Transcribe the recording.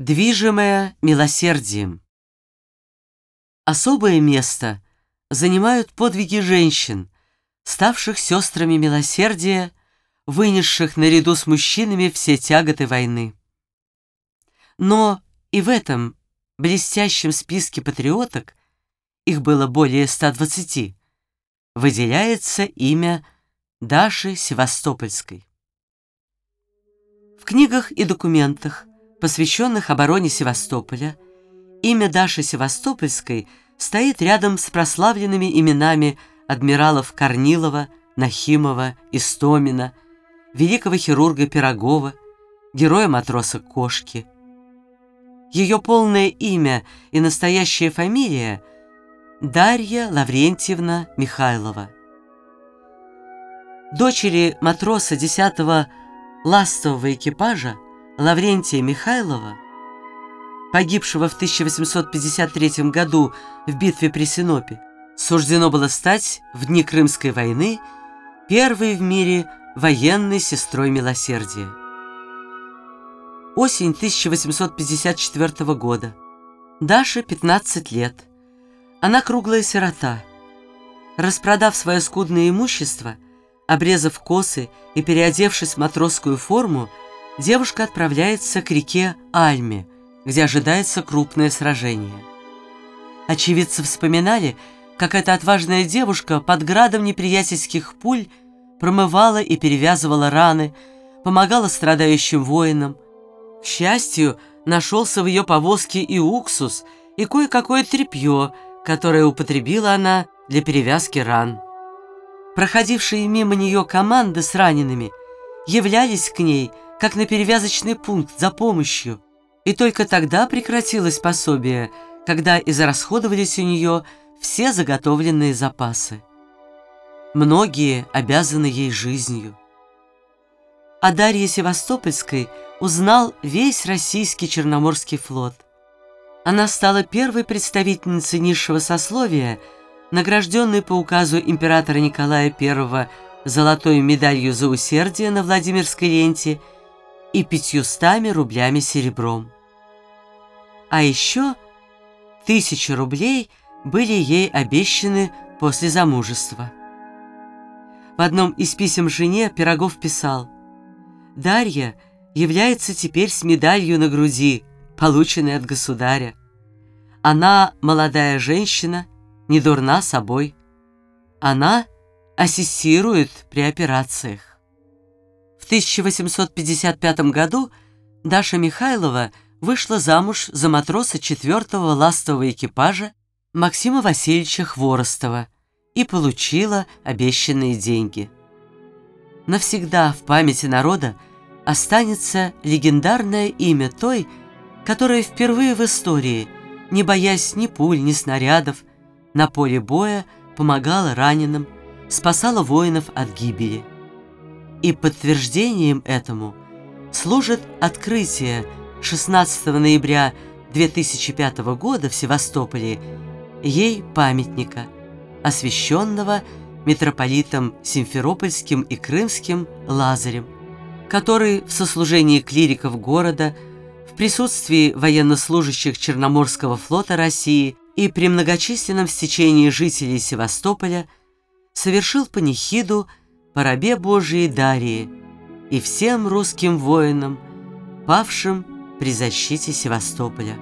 Движимая милосердием. Особое место занимают подвиги женщин, ставших сестрами милосердия, вынесших наряду с мужчинами все тяготы войны. Но и в этом блестящем списке патриоток, их было более 120, выделяется имя Даши Севастопольской. В книгах и документах посвященных обороне Севастополя, имя Даши Севастопольской стоит рядом с прославленными именами адмиралов Корнилова, Нахимова, Истомина, великого хирурга Пирогова, героя-матроса Кошки. Ее полное имя и настоящая фамилия – Дарья Лаврентьевна Михайлова. Дочери матроса 10-го ластового экипажа – Лаврентия Михайлова, погибшего в 1853 году в битве при Синопе, суждено было стать в дни Крымской войны первой в мире военной сестрой милосердия. Осень 1854 года. Даша 15 лет. Она круглая сирота. Распродав свое скудное имущество, обрезав косы и переодевшись в матросскую форму, девушка отправляется к реке Альме, где ожидается крупное сражение. Очевидцы вспоминали, как эта отважная девушка под градом неприятельских пуль промывала и перевязывала раны, помогала страдающим воинам. К счастью, нашелся в ее повозке и уксус, и кое-какое тряпье, которое употребила она для перевязки ран. Проходившие мимо нее команды с ранеными являлись к ней – как на перевязочный пункт за помощью. И только тогда прекратилось пособие, когда израсходовались у нее все заготовленные запасы. Многие обязаны ей жизнью. О Дарье Севастопольской узнал весь российский Черноморский флот. Она стала первой представительницей низшего сословия, награжденной по указу императора Николая I золотой медалью за усердие на Владимирской ленте – и пятьюстами рублями серебром. А еще тысячи рублей были ей обещаны после замужества. В одном из писем жене Пирогов писал «Дарья является теперь с медалью на груди, полученной от государя. Она молодая женщина, не дурна собой. Она ассистирует при операциях. В 1855 году Даша Михайлова вышла замуж за матроса 4-го ластового экипажа Максима Васильевича Хворостова и получила обещанные деньги. Навсегда в памяти народа останется легендарное имя той, которая впервые в истории, не боясь ни пуль, ни снарядов, на поле боя помогала раненым, спасала воинов от гибели. И подтверждением этому служит открытие 16 ноября 2005 года в Севастополе ей памятника, освященного митрополитом Симферопольским и Крымским Лазарем, который в сослужении клириков города, в присутствии военнослужащих Черноморского флота России и при многочисленном стечении жителей Севастополя совершил панихиду по рабе Божией Дарии и всем русским воинам, павшим при защите Севастополя.